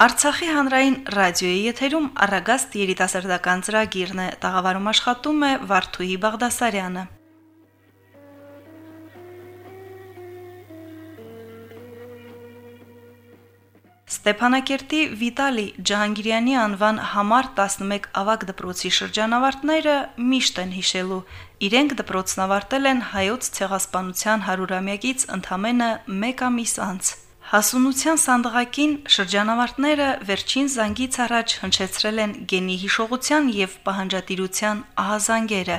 Արցախի հանրային ռադիոյի եթերում Արագաստ երիտասարդական ծրագիրն է։ Տաղավարում աշխատում է Վարդուհի Բաղդասարյանը։ Ստեփանակերտի Վիտալի Ջահանգիրյանի անվան համար 11 ավագ դպրոցի շրջանավարտները միշտ են հիշելու։ Իրենք դպրոցն ավարտել են հայոց ցեղասպանության 100-ամյակից ընդամենը 1 ամիս անց։ Հասունության սանդղակին շրջանավարտները վերջին զանգից առաջ հնչեցրել են գենի հիշողության եւ պահանջատիրության ահազանգերը։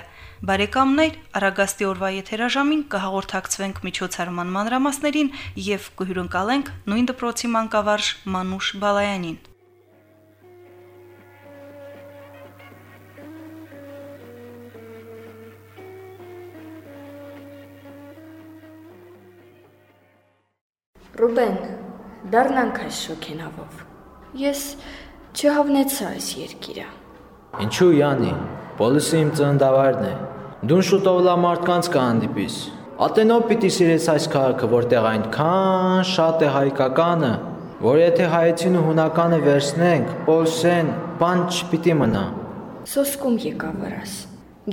Բարեկամներ, Արագաստի օրվա եթերաժամին կհաղորդակցվենք միջոցառման մանրամասներին եւ կհյուրընկալենք նույն դպրոցի մանկավարժ Մանուշ Բալայանին։ Ռուբեն, դառնանք այս շոքենավով։ Ես չհավնեցա այս երկիրը։ Ինչու Յանի, Պոլիսը իմ ծննդավայրն է։ Դու շուտով լա մարդկանց կհանդիպիս։ Ատենով պիտի սիրես այս քաղաքը, որտեղ այնքան շատ է հայկականը, որ եթե հայեցին ու հունականը վերցնենք, Պոլսեն, բան չպիտի մնա։ Սոսկում եկա վրաս։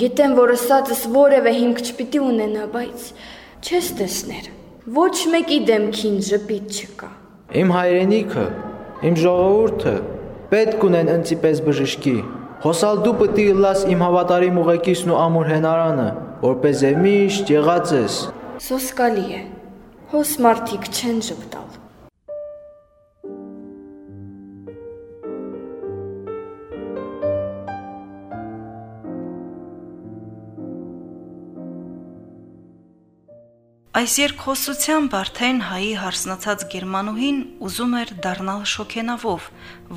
Գիտեմ, որ ըսածս որևէ հիմք չպիտի ունենա, բայց չես տեսներ։ Ոչ մեկի դեմքին ժպիտ չկա։ Իմ հայրենիքը, իմ ժողովուրդը պետք ունեն ընծիպես բժշկի։ Հոսալ դու պիտի լաս իմ հավատարիմ ուղեկիցն ու ամուր հենարանը, որպես է միշտ եղած ես։ Սոսկալի է։ Հոս մարդիկ չեն ժպտալ։ Այս երկխոսությամբ արդեն հայի հարսնացած գերմանուհին ուզում էր դառնալ շոքենավով,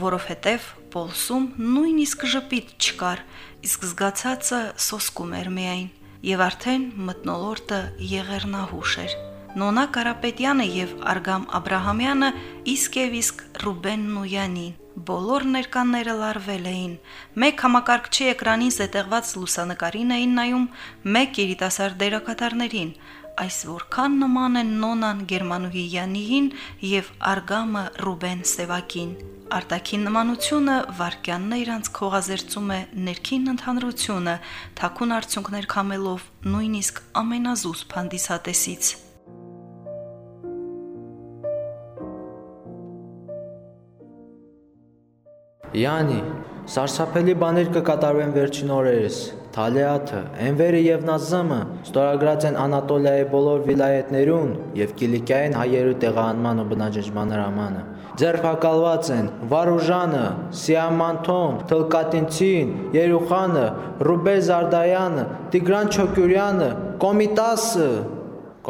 որովհետև Պոլսում նույնիսկ ժպիտ չկար, իսկ զգացածը սոսկում էր միայն, եւ արդեն մտնոլորտը եղերնահուշ էր։ Նոնա Կարապետյանը եւ Արգամ Աբ รา համյանը իսկ եւ իսկ Ռուբենն ու Յանին բոլոր ներկանները լարվել էին։ Մեկ համակարգչի էկրանին զետեղված լուսանկարին էին նայում, մեկ երիտասարդ դերակատարներին, այս որքան նման են Նոնան Գերմանուհի Յանիին եւ Արգամը Ռուբեն Սևակին։ Արտաքին նմանությունը վարքյաններ անց քողազերծում է ներքին ընդհանրությունը, թակուն արդյունքներ կամելով նույնիսկ ամենազուս փանդիսատեսից։ Յանի, սարսափելի բաներ կկատարվեն վերջին օրերս։ Թալեաթը, Էնվերը եւ Նազամը ստորագրած են Անատոլիայի բոլոր վիլայետներուն եւ Կիլիկիային հայերու տեղահանման ու բնաջնջման հրամանը։ Ձերբակալված են Վարուժանը, Սիամանթոն, Թլկատինցին, Երուխանը, Ռուբեր Զարդայանը, Տիգրան Չոկյուրյանը, Կոմիտասը։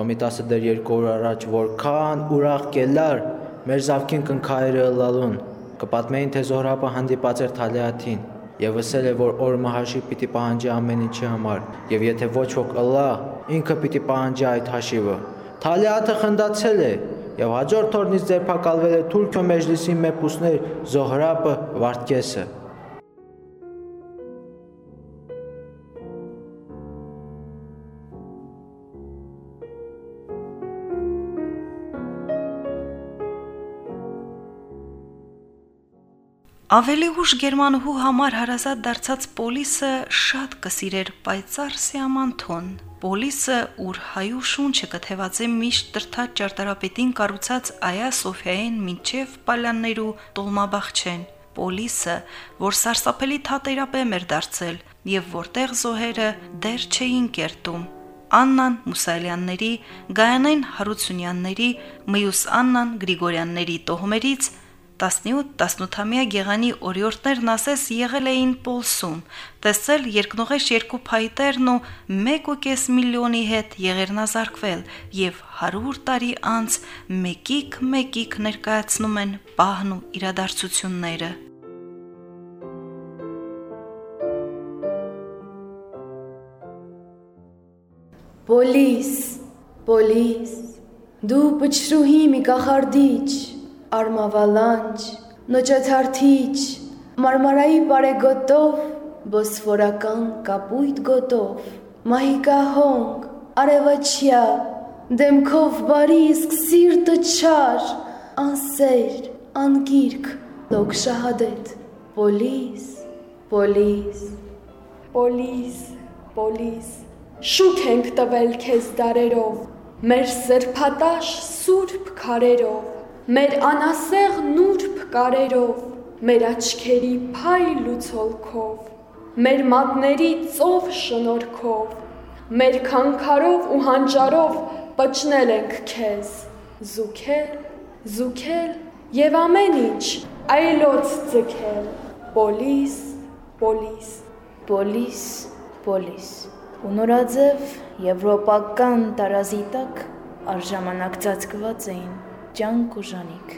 Կոմիտասը դեռ երկու օր առաջ որքան ուրախ կելար մեր զավքին կնքայրը լալուն։ Կպատմեին թե Զոհրաբը հանդիպած էր Թալեաթին եւ ասել է, որ օրմահաշիվ պիտի պահանջի ամեն ինչի համար, եւ եթե ոչ ոք ըլլա, ինքը պիտի պահանջի այդ հաշիվը։ Թալիաթը խնդացել է եւ հաջորդ օրնից ձերբակալվել է Թուրքիո մեջլիսի մեփուսներ Զոհրաբը Վարդկեսը։ Ավելի ուշ Գերմանուհու համար հարազատ դարձած Պոլիսը շատ կսիրեր պայծառ սիամանթոն։ Պոլիսը, ուր հայու շունչը կթևածե միշտ տրթած ճարտարապետին կառուցած Այա Սոֆիային մինչև Պալյաններու տոլմաբախչեն։ Պոլիսը, որ սարսափելի թատերապեմ էր դարձել եւ որտեղ զոհերը դեռ չէին կերտում։ Աննան Մուսալյանների, Գայանեն Հարությունյանների, Մյուս Աննան Գրիգորյանների տոհմերից 17-18-ամյա Գեղանի օրիորդներն ասես եղել էին Պոլսում, տեսել երկնողեշ երկու փայտերն ու 1.5 միլիոնի հետ եղերնազարկվել եւ 100 տարի անց մեկիկ-մեկիկ ներկայացնում են պահն ու իրադարձությունները։ Պոլիս, պոլիս, դու պչրուհի մի կախարդիչ արմավալանջ, նոճաթարթիչ, մարմարայի բարեգոտով, բոսֆորական կապույտ գոտով, մահիկա հոնք, արևաչյա, դեմքով բարի իսկ սիրտը չար, անսեր, անգիրք, Լոկ շահադետ։ Պոլիս, պոլիս, պոլիս, պոլիս։ Շուք ենք տվել քեզ դարերով, մեր սրբատաշ սուրբ քարերով, մեր անասեղ նուրբ կարերով, մեր աչքերի փայլ ու ցոլքով, մեր մատների ծով շնորքով, մեր քանքարով ու հանճարով պճնել ենք քեզ, զուքել, զուքել եւ ամեն ինչ այլոց ձգել, պոլիս, պոլիս, պոլիս, պոլիս։ Ունորաձև եվրոպական տարազի տակ արժամանակ ծածկված էին ջանք ու ժանիք։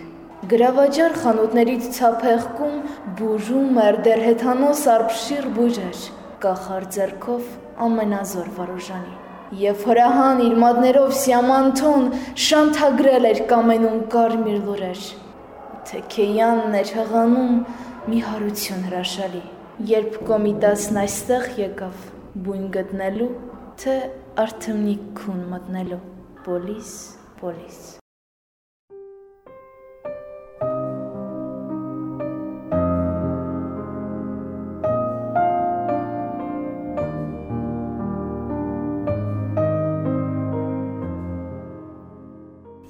Գրավաճար խանութներից ցափեղկում բուժում էր դեր հեթանոս արբշիր բուժեր, կախար ձերքով ամենազոր վարուժանի։ Եվ հրահան իր մատներով սիամանթոն շանթագրել էր կամենում կարմիր լուրեր։ Թեքեյանն էր հղանում մի հարություն հրաշալի, երբ կոմիտասն այստեղ եկավ բույն գտնելու, թե արթմնիկ քուն մտնելու։ Պոլիս, պոլիս։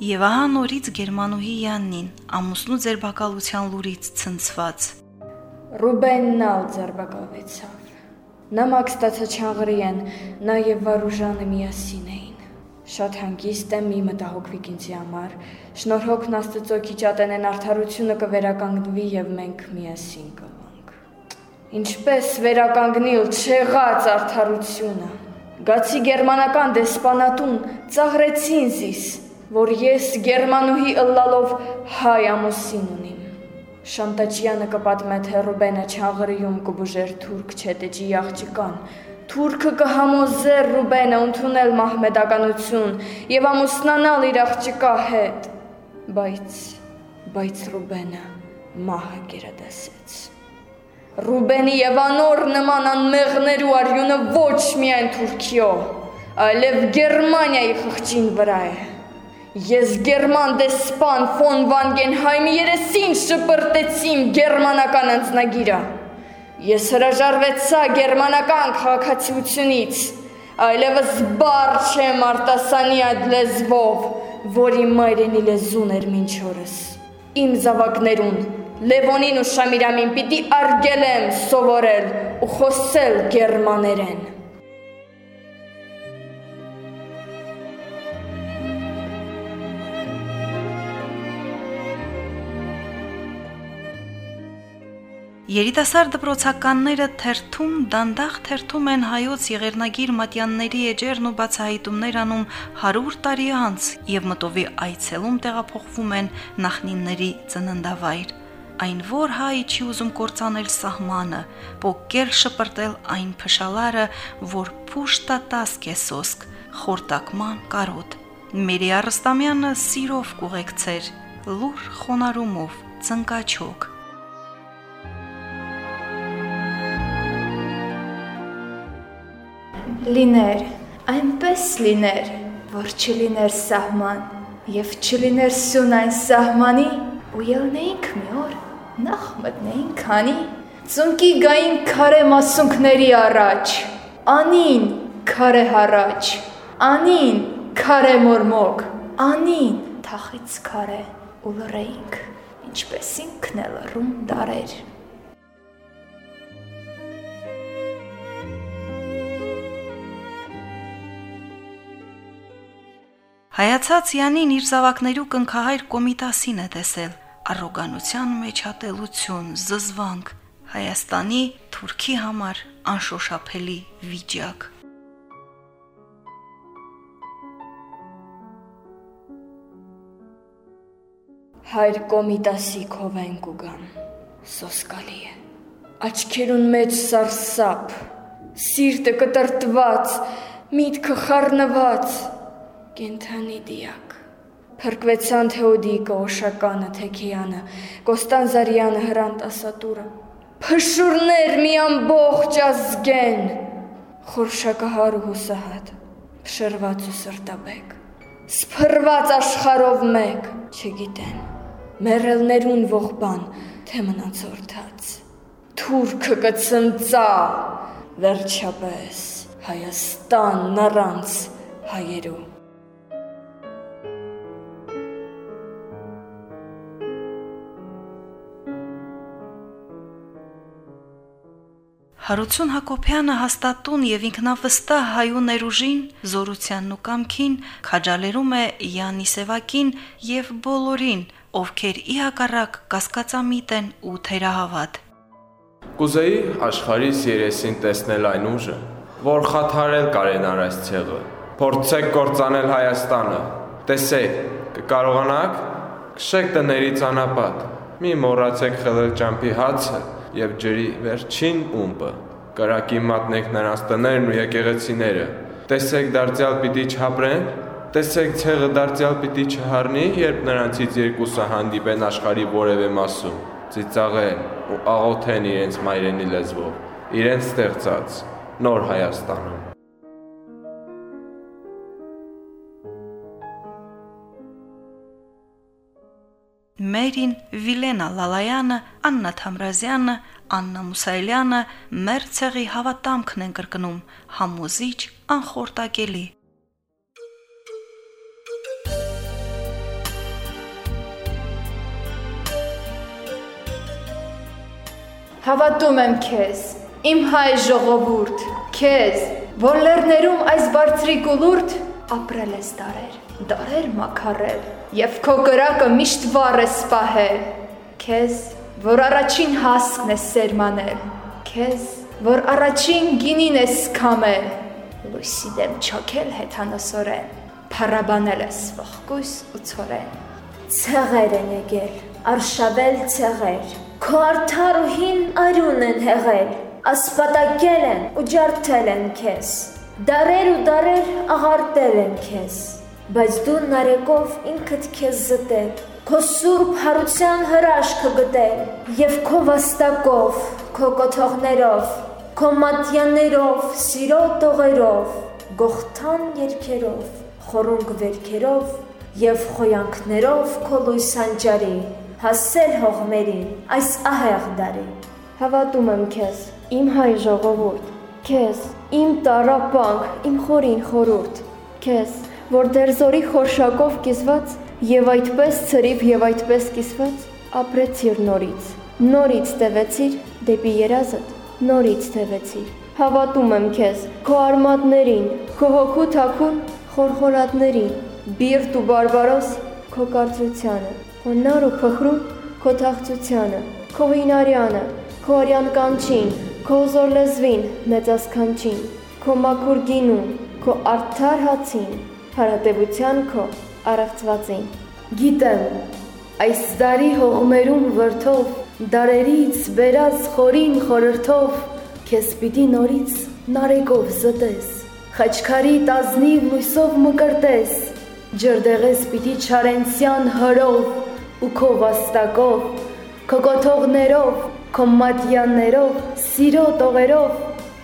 Եվ ահա նորից Գերմանուհի Յաննին ամուսնու ձերբակալության լուրից ցնցված։ Ռուբենն ալ ձերբակալվեցավ։ Նամակ ստացաչաղրի են, նա եւ Վարուժանը միասին էին։ Շատ հանգիստ եմ մի մտահոգվիկ ինձի համար։ Շնորհոքն Աստծո քիչատենեն արդարությունը կվերականգնվի եւ մենք միասին կլանք։ Ինչպես վերականգնիլ չեղած արդարությունը։ Գացի գերմանական դեսպանատուն ծաղրեցին զիս որ ես գերմանուհի ըլլալով հայ ամուսին ունիմ։ Շանտաչյանը կպատմե թե Ռուբենը չաղրիում կբուժեր թուրք չետեջի աղջիկան։ Թուրքը կհամոզեր Ռուբենը ընդունել մահմեդականություն եւ ամուսնանալ իր աղջիկա հետ։ Բայց բայց Ռուբենը մահը գերադասեց։ Ռուբենի եւ անոր նման անմեղներու արյունը ոչ միայն Թուրքիո, այլև Գերմանիայի խղճին վրա է։ Ես գերման դեսպան ֆոն Վանգենհայմի երեսին շպրտեցիմ գերմանական անձնագիրը։ Ես հրաժարվեցա գերմանական քաղաքացիությունից, այլևս բար չեմ արտասանի այդ լեզվով, որի մայրենի լեզուն էր մինչ օրս։ Իմ զավակներուն Լևոնին ու Շամիրամին պիտի արգելեմ սովորել ու խոսել գերմաներեն։ Երիտասարդ դպրոցականները թերթում դանդաղ թերթում են հայոց եղերնագիր մատյանների էջերն ու բացահայտումներ անում 100 տարի անց եւ մտովի այցելում տեղափոխվում են նախնինների ծննդավայր։ Այն որ հայ չի ուզում կործանել սահմանը, փոկել շպրտել այն փշալարը, որ փուշտա տասկ է սոսկ, խորտակման կարոտ։ Մերի Արստամյանը սիրով կուղեկցեր, լուր խոնարումով, ծնկաչոք Լիներ, այնպես լիներ, որ չլիներ սահման եւ չլիներ սյուն այն սահմանի, ու ելնեինք մի օր, նախ մտնեինք քանի, ծունկի գային քարե մասունքների առաջ, անին քարե հառաջ, անին քարե մորմոկ, անին թախից քարե ու լռեինք, ինչպես ինքն էլ ռում դարեր։ Հայացած Յանին իր զավակներու կնքահայր կոմիտասին է տեսել. Առոգանության մեջ հատելություն, զզվանք, Հայաստանի Թուրքի համար անշոշափելի վիճակ։ Հայր կոմիտասի քովեն կուգան։ Սոսկալի է։ Աչքերուն մեջ սարսափ, սիրտը կտրտված, միտքը խառնված, կենթանի դիակ։ Փրկվեցան Թեոդիկը, Օշականը, Թեքիանը, Կոստանզարյանը, Հրանտասատուրը։ Փշուրներ մի ամբողջ ազգեն։ Խորշակահար ու հուսահատ, փշրված ու սրտաբեկ։ Սփռված աշխարով մեկ, չգիտեն։ Մերելներուն ողբան, թե մնացորդած։ Թուրքը կծնծա վերջապես Հայաստան առանց հայերու։ Հարություն Հակոբյանը հաստատուն եւ ինքնավստահ հայու ներուժին, զորությանն ու կամքին քաջալերում է Յանի Սևակին եւ բոլորին, ովքեր ի հակառակ կասկածամիտ են ու թերահավատ։ Կուզեի աշխարհիս երեսին տեսնել այն ուժը, որ խաթարել կարենար այս ցեղը։ Փորձեք կործանել Հայաստանը։ Տեսեք, կկարողանաք քշեք տներից անապատ։ Մի մոռացեք խլել ճամփի հացը եւ ջրի վերջին ումպը։ Կրակի մատնեք նրանց տներն ու եկեղեցիները։ Տեսեք դարձյալ պիտի չհապրեն, տեսեք ցեղը դարձյալ պիտի չհառնի, երբ նրանցից երկուսը հանդիպեն աշխարի որևէ մասում, ծիծաղեն ու աղոթեն իրենց մայրենի լեզվով, իրենց ստեղծած նոր Հայաստանում։ Մերին Վիլենա Լալայանը, Աննա Թամրազյանը, Աննա Մուսայելյանը մեր ցեղի հավատամքն են կրկնում, համոզիչ, անխորտակելի։ Հավատում եմ քեզ, իմ հայ ժողովուրդ, քեզ, որ լեռներում այս բարձրիկ ուլուրդ ապրել ես դարեր, դարեր մաքարել, եւ քո կրակը միշտ վառ է սպահել, քեզ, որ առաջին հասկն է սերմանել, քեզ, որ առաջին գինին է սկամել, լույսի դեմ չոքել հեթանոսորեն, փառաբանել ես ողկույս ու ցորեն։ Ցեղեր են եկել, արշավել ցեղեր, Քո արդար ու հին արյուն են հեղել, ասպատակել են ու ջարդել են քեզ։ Դարեր ու դարեր աղարտել են քեզ, բայց դու նարեկով ինքդ քեզ զտել, քո սուրբ հարության հրաշքը գտել եւ քո վաստակով, քո կոթողներով, քո մատյաններով, սիրո տողերով, գողթան երկերով, խորունգ վերքերով եւ խոյանքներով քո լույս անջարի հասել հողմերին այս ահեղ դարի։ Հավատում եմ քեզ, իմ հայ ժողովուրդ, քեզ, իմ տարապանք, իմ խորին խորուրդ, քեզ, որ դերզորի խորշակով կիսված եւ այդպես ծրիվ եւ այդպես կիսված ապրեցիր նորից։ Նորից տևեցիր դեպի երազդ, նորից տևեցիր։ Հավատում եմ քեզ, քո արմատներին, քո հոգու թակուն խորխորատներին, բիրտ ու բարբարոս քո կարծրությանը, քո նար ու փխրուն քո թաղծությանը, քո հինարյանը, քո արյան կանչին, քո զոր լեզվին, մեծասքանչին, քո մաքուր գինուն, քո արդար հացին, հարատևության քո առեղծվածին։ Գիտեմ, այս դարի հողմերում վրթով, դարերից բերած խորին խորրթով, քեզ պիտի նորից նարեկով զտես, խաչքարի տազնիվ լույսով մկրտես, ջրդեղես պիտի չարենցյան հրով, ու քո վաստակով, քո կոթողներով, քո մատյաններով, սիրո տողերով,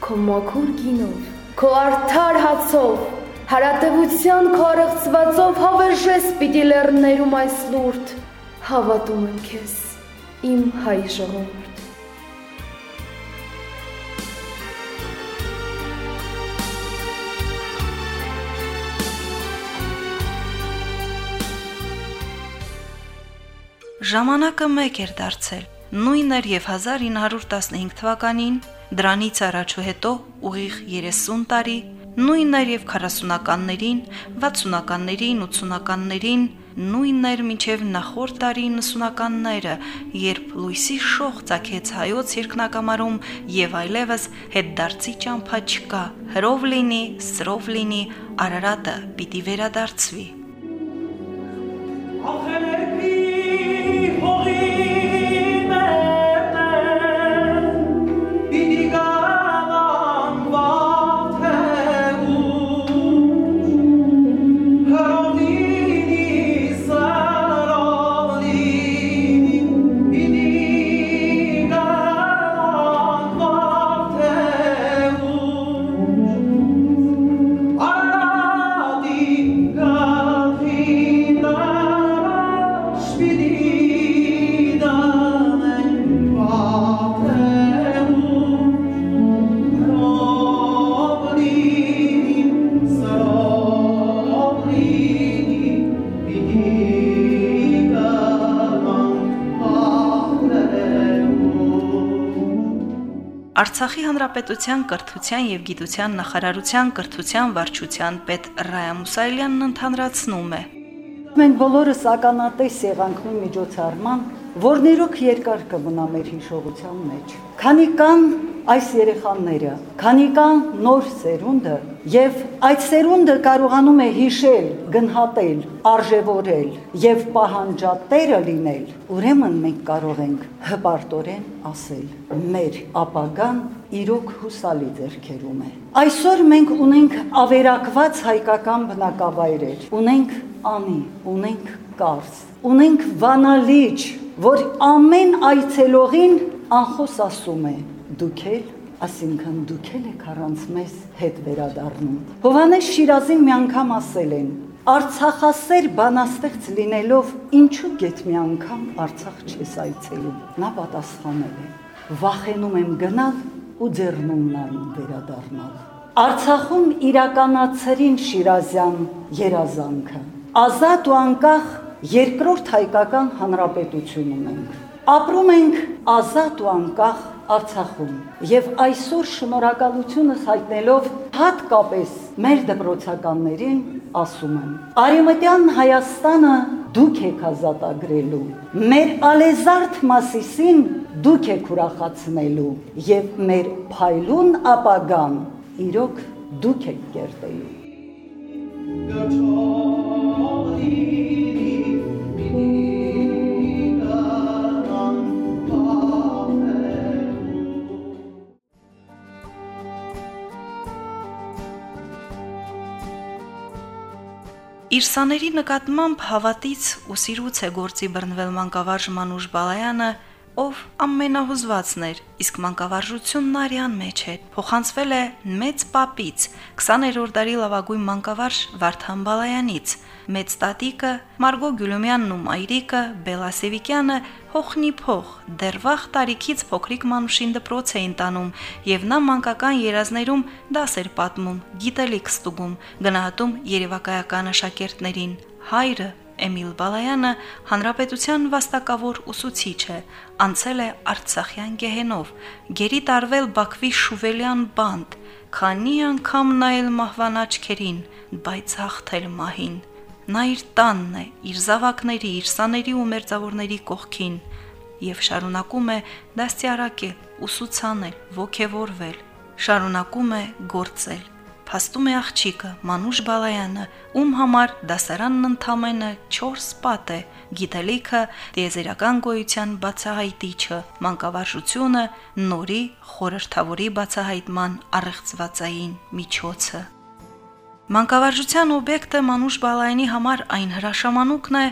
քո մաքուր գինով, քո արդար հացով, հարատևության քո արեղծվածով հավերժես պիտի լեռներում այս լուրդ, հավատում եմ քեզ, իմ հայ ժողովուրդ։ Ժամանակը մեկ էր դարձել։ Նույնն էր եւ 1915 թվականին, դրանից առաջ ու հետո ուղիղ 30 տարի, նույնն էր եւ 40-ականներին, 60-ականներին, 80-ականներին, նույնն էր մինչև նախորդ տարի 90-ականները, երբ լույսի շող ցակեց հայոց երկնակամարում եւ այլևս հետ դարձի ճամփա չկա։ Հրով լինի, սրով լինի, Արարատը պիտի վերադարձվի։ Ախելեքի Արցախի հանրապետության կրթության եւ գիտության նախարարության կրթության վարչության պետ Ռայա Մուսայելյանն ընդհանրացնում է. Մենք բոլորս ականատես եղանք նույն միջոցառման, որ ներոք երկար կմնա մեր հիշողության մեջ։ Քանի կան այս երեխաները, քանի կան նոր սերունդը, եւ այդ սերունդը կարողանում է հիշել, գնահատել, արժևորել եւ պահանջատերը լինել, ուրեմն մենք կարող ենք հպարտորեն ասել. մեր ապագան իրոք հուսալի ձեռքերում է։ Այսօր մենք ունենք ավերակված հայկական բնակավայրեր, ունենք անի, ունենք կարս, ունենք վանալիճ, որ ամեն այցելողին անխոս ասում է. Դուք էլ ասինքն դուք էլ եք առանց մեզ հետ վերադառնում։ Հովանես Շիրազին մի անգամ ասել են. Արցախասեր բանաստեղծ լինելով ինչու գետ մի անգամ Արցախ չես այցելում։ Նա պատասխանել է. վախենում եմ գնալ ու ձեռնում նայում վերադառնալ։ Արցախում իրականացրին Շիրազյան երազանքը։ Ազատ ու անկախ երկրորդ հայկական հանրապետություն ունենք։ Ապրում ենք ազատ ու անկախ Արցախում եւ այսօր շնորհակալությունս հայտնելով հատկապես մեր դպրոցականներին ասում եմ. Արեմտյան Հայաստանը դուք եք ազատագրելու մեր ալեզարդ Մասիսին դուք եք ուրախացնելու եւ մեր փայլուն ապագան իրոք դուք եք կերտելու Իր սաների նկատմամբ հավատից ու սիրուց է գործի բռնվել մանկավարժ Մանուշ Բալայանը ով ամենահուզվածն էր, իսկ մանկավարժությունն արյան մեջ էր։ Փոխանցվել է մեծ պապից, 20-րդ դարի լավագույն մանկավարժ Վարդան Բալայանից։ Մեծ տատիկը Մարգո Գյուլումյանն ու մայրիկը Բելա Սևիկյանը հոխնի փող դեռ վաղ տարիքից փոքրիկ մանուշին դպրոց էին տանում եւ նա մանկական երազներում դաս էր պատմում, գիտելիք ստուգում, գնահատում երևակայական աշակերտներին։ Հայրը Էմիլ Բալայանը հանրապետության վաստակավոր ուսուցիչ է, անցել է Արցախյան գեհենով, գերի տարվել Բաքվի Շուվելյան բանդ, քանի անգամ նայել մահվան աչքերին, բայց հաղթել մահին։ Նա իր տանն է, իր զավակների, իր սաների ու մերձավորների կողքին եւ շարունակում է դաստիարակել, ուսուցանել, ողքեվորվել, շարունակում է գործել փաստում է աղջիկը Մանուշ Բալայանը, ում համար դասարանն ընդամենը 4 պատ է, գիտելիքը, դիեզերական գոյության բացահայտիչը, մանկավարժությունը, նորի խորհրդավորի բացահայտման առեղծվածային միջոցը։ Մանկավարժության օբյեկտը Մանուշ Բալայանի համար այն հրաշամանուկն է,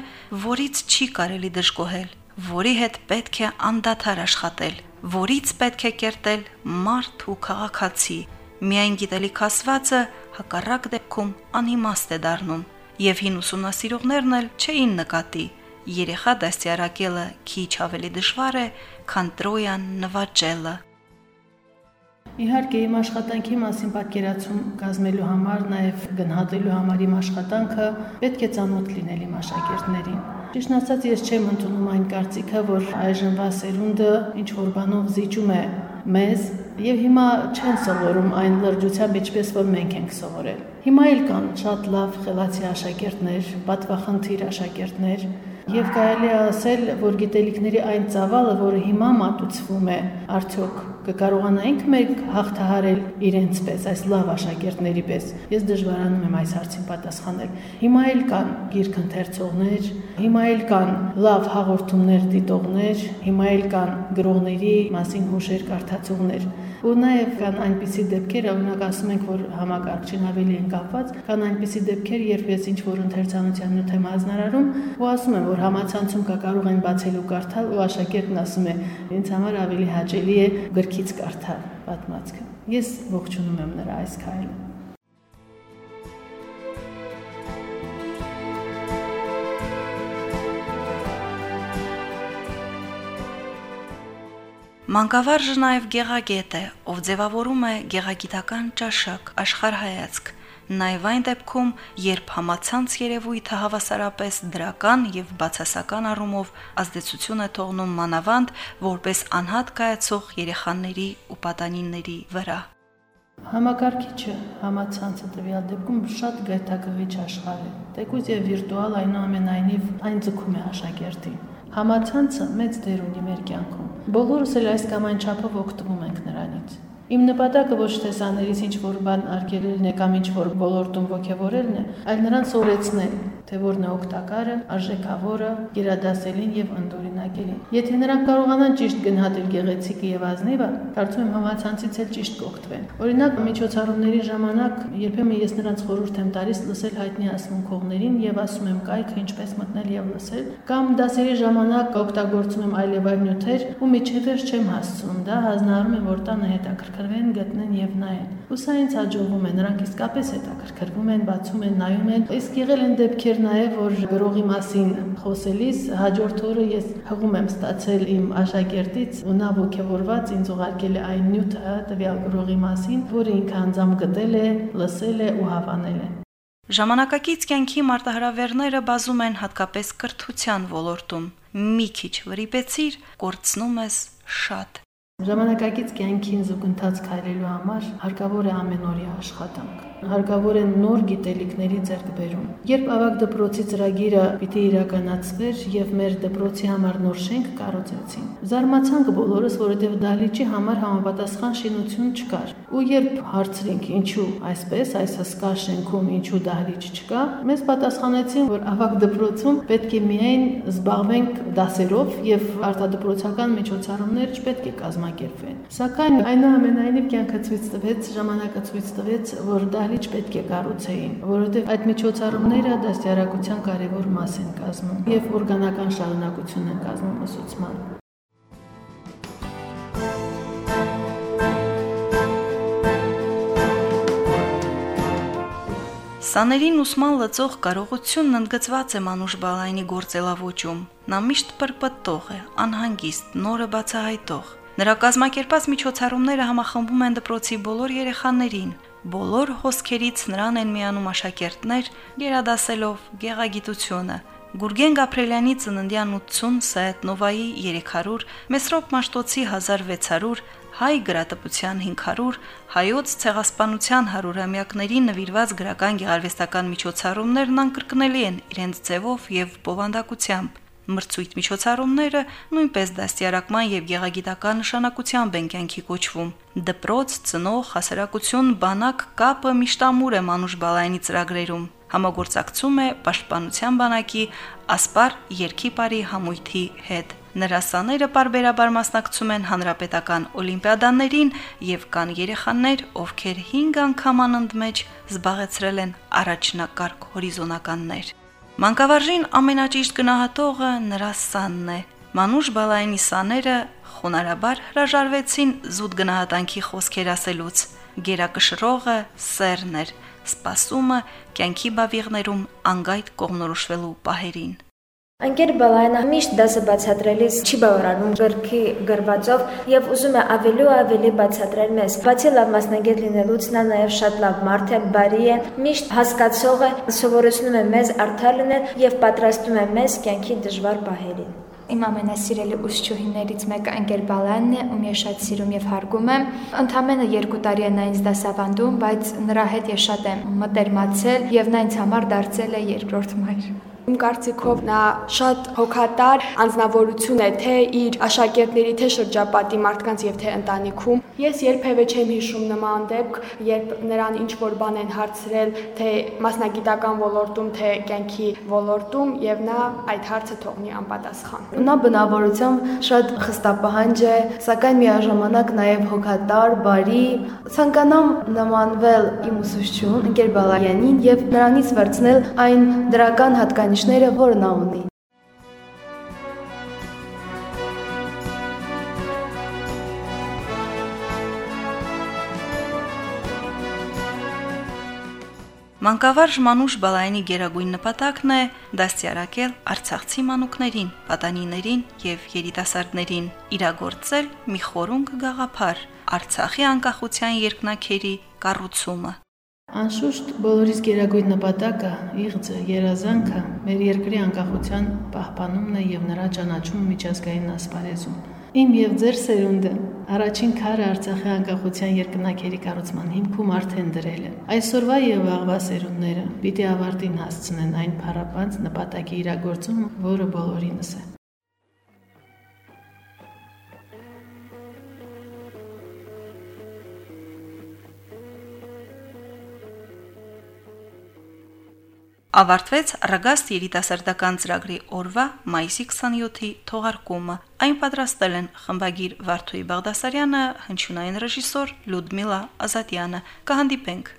որից չի կարելի դժգոհել, որի հետ պետք է անդադար աշխատել, որից պետք է կերտել մարդ ու քաղաքացի, Միայն գիտելիք ասվածը հակառակ դեպքում անիմաստ է դառնում, եւ հին ուսումնասիրողներն էլ չէին նկատի։ Երեխա դաստիարակելը քիչ ավելի դժվար է, քան Տրոյան նվաճելը։ Իհարկե իմ աշխատանքի մասին պատկերացում կազմելու համար, նաև գնահատելու համար իմ աշխատանքը պետք է ծանոթ լինել իմ աշակերտներին։ Ճիշտ ասած, ես չեմ ընդունում այն կարծիքը, որ այժմվա սերունդը ինչ որ բանով զիջում է մեզ եւ հիմա չեն սովորում այն լրջությամբ, ինչպես որ մենք ենք սովորել։ Հիմա էլ կան շատ լավ խելացի աշակերտներ, պատվախնդիր աշակերտներ, Եվ կարելի է ասել, որ գիտելիքների այն ծավալը, որը հիմա մատուցվում է, արդյոք կկարողանայինք մենք հաղթահարել իրենց պես, այս լավ աշակերտների պես։ Ես դժվարանում եմ այս հարցին պատասխանել։ Հիմա էլ կան գիրք ընթերցողներ, հիմա էլ կան լավ հաղորդումներ դիտողներ, հիմա էլ կան գրողների մասին հուշեր կարդացողներ ու նաև կան այնպիսի դեպքեր, օրինակ ասում ենք, որ համակարգչին ավելի են կապված, կան այնպիսի դեպքեր, երբ ես ինչ որ ընթերցանության նյութ եմ հանձնարարում, ու ասում եմ, որ համացանցում կա կարող են բացել ու կարդալ, ու աշակերտն ասում է, ինձ համար ավելի հաճելի է գրքից կարդալ պատմվածքը։ Ես ողջունում եմ նրա այս քայլը։ Մանկավարժը նաև գեղագետ է, ով ձևավորում է գեղագիտական ճաշակ, աշխարհայացք, Նաև այն դեպքում, երբ համացանց երևույթը հավասարապես դրական եւ բացասական առումով ազդեցություն է թողնում մանավանդ որպես անհատ կայացող երեխաների ու պատանիների վրա։ Համակարգիչը համացանցը տվյալ դեպքում շատ գայթակղիչ աշխարհ է։ Տեկուզ եւ վիրտուալ այնուամենայնիվ այն ձգում է աշակերտին։ Համացանցը մեծ դեր ունի մեր կյանքում։ Բոլորս էլ այս կամ այն չափով օգտվում ենք նրանից։ Իմ նպատակը ոչ թե սաներից ինչ որ բան արգելելն է կամ ինչ որ ոլորտում ողջևորելն է, այլ նրան սորեցնել, թե որն է օգտակարը, արժեքավորը, գերադասելին եւ ընդօրինակելին։ Եթե նրանք կարողանան ճիշտ գնահատել գեղեցիկը եւ ազնիվը, կարծում եմ համացանցից էլ ճիշտ կօգտվեն։ Օրինակ միջոցառումների ժամանակ երբեմն ես նրանց խորհուրդ եմ տալիս լսել հայտնի ասմունքողներին եւ ասում եմ կայքը ինչպես մտնել եւ լսել, կամ դասերի ժամանակ օգտագործում եմ այլև այլ նյութեր ու միջևեր չեմ հասցնում, դա հանձնարարում է որ տանը հետաքրքրվեն, գտնեն եւ նայեն։ Ու սա ինձ հաջողվում է, նրանք իսկապես հետաքրքրվում են, բացում են, նայում են։ Իսկ եղել են դեպքեր նաեւ, որ գրողի մասին խոսելիս հաջորդ օրը ես հղում եմ ստացել իմ աշակերտից ու նա ողջավորված ինձ ուղարկել է այն նյութը տվյալ գրողի մասին, որը ինքը անձամբ գտել է, լսել է ու հավանել է։ Ժամանակակից կյանքի մարտահրավերները բազում են հատկապես կրթության ոլորտում։ Մի քիչ վրիպեցիր, կորցնում ես շատ։ Ժամանակակից կյանքին զուգընթաց քայլելու համար հարկավոր է ամենօրյա աշխատանք հարկավոր է նոր գիտելիքների ձեռքբերում։ Երբ ավակ դպրոցի ծրագիրը պիտի իրականացվեր եւ մեր դպրոցի համար նոր շենք կառուցեցին, զարմացանք բոլորս, որովհետեւ դալիճի համար համապատասխան շինություն չկար։ Ու երբ հարցրինք ինչու այսպես այս հսկա շենքում ինչու դահլիճ չկա, մեզ պատասխանեցին, որ ավակ դպրոցում պետք է միայն զբաղվենք դասերով եւ արտադպրոցական միջոցառումներ չպետք է կազմակերպվեն։ Սակայն այնուամենայնիվ կյանքը ցույց տվեց, ժամանակը ցույց տվեց, որ դա դահլիճ պետք է կառուցեին, որովհետև այդ միջոցառումները դաստիարակության կարևոր մաս են կազմում եւ օրգանական շարունակություն են կազմում ուսուցման։ Սաներին ուսման լծող կարողությունն ընդգծված է Մանուշ Բալայնի գործելավոճում։ Նա միշտ պրպտող է, անհանգիստ, նորը բացահայտող։ Նրա կազմակերպած միջոցառումները համախմբում են դպրոցի բոլոր երեխաներին, Բոլոր հոսքերից նրան են միանում աշակերտներ, գերադասելով գեղագիտությունը։ Գուրգեն Գաբրելյանի ծննդյան 80 Սայետնովայի 300, Մեսրոպ Մաշտոցի 1600, հայ գրատպության 500, հայոց ցեղասպանության 100-ամյակներին նվիրված գրական գեղարվեստական միջոցառումներն անկրկնելի են իրենց ձևով եւ բովանդակությամբ մրցույթ միջոցառումները նույնպես դաստիարակման եւ գեղագիտական նշանակությամբ են կյանքի կոչվում։ Դպրոց, ծնող, հասարակություն, բանակ կապը միշտամուր է Մանուշ Բալայանի ծրագրերում։ Համագործակցում է Պաշտպանության բանակի ասպար երկի բարի համույթի հետ։ Նրա սաները parberabar մասնակցում են հանրապետական օլիմպիադաներին եւ կան երեխաներ, ովքեր 5 անգամ անընդմեջ զբաղեցրել են առաջնակարգ հորիզոնականներ։ Մանկավարժին ամենաճիշտ գնահատողը նրա սանն է։ Մանուշ Բալայանի սաները խոնարհաբար հրաժարվեցին զուտ գնահատանքի խոսքեր ասելուց։ Գերակշռողը սերն էր, սпасումը կյանքի բավիղներում անգայտ կողնորոշվելու պահերին։ Անկեր Բալայանը միշտ դասը բացատրելիս չի բավարարում գրքի գրվածով եւ ուզում է ավելի ու ավելի բացատրել մեզ։ Բացի լավ մասնագետ լինելուց նա նաեւ շատ լավ մարդ է, բարի է, միշտ հասկացող է, սովորեցնում է մեզ արդար լինել եւ պատրաստում է մեզ կյանքի դժվար պահերին։ Իմ ամենասիրելի ուսուցչուհիներից մեկը Անկեր Բալանն է, ում ես շատ սիրում եւ հարգում եմ։ Ընդամենը 2 տարի է նա ինձ դասավանդում, բայց նրա հետ ես շատ եմ մտերմացել եւ նա ինձ համար դարձել է երկրորդ մայր։ Իմ կարծիքով նա շատ հոգատար անznավորություն է թե իր աշակերտների, թե շրջապատի մարդկանց եւ թե ընտանիքում։ Ես երբևէ չեմ հիշում նման դեպք, երբ նրան ինչ որ բան են հարցրել, թե մասնագիտական ոլորտում, թե կյանքի ոլորտում եւ նա այդ հարցը թողնի անպատասխան։ Նա բնավորությամբ շատ խստապահանջ է, սակայն միաժամանակ նաեւ հոգատար, բարի։ Ցանկանամ նմանվել իմ ուսուցչուն Ընկեր Բալայանին եւ նրանից վերցնել այն դրական հատկանիշ հատկանիշները, որ նա ունի։ Մանկավարժ Մանուշ Բալայանի գերագույն նպատակն է դաստիարակել Արցախցի մանուկներին, պատանիներին եւ երիտասարդներին, իրագործել մի խորունգ գաղափար՝ Արցախի անկախության երկնաքերի կառուցումը։ Անշուշտ բոլորիս գերագույն նպատակը, իղձը, երազանքը մեր երկրի անկախության պահպանումն է եւ նրա ճանաչումը միջազգային ասպարեզում։ Իմ եւ ձեր սերունդը առաջին քարը Արցախի անկախության երկնակերի կառուցման հիմքում արդեն դրել է։ Այսօրվա եւ վաղվա սերունդները պիտի ավարտին հասցնեն այն փառապանց նպատակի իրագործումը, որը բոլորինս է։ Ավարտվեց Ռագաստ երիտասարդական ծրագրի օրվա մայիսի 27-ի թողարկումը։ Այն պատրաստել են խմբագիր Վարդուհի Բաղդասարյանը, հնչյունային ռեժիսոր Լյուդմիլա Ազատյանը։ Կհանդիպենք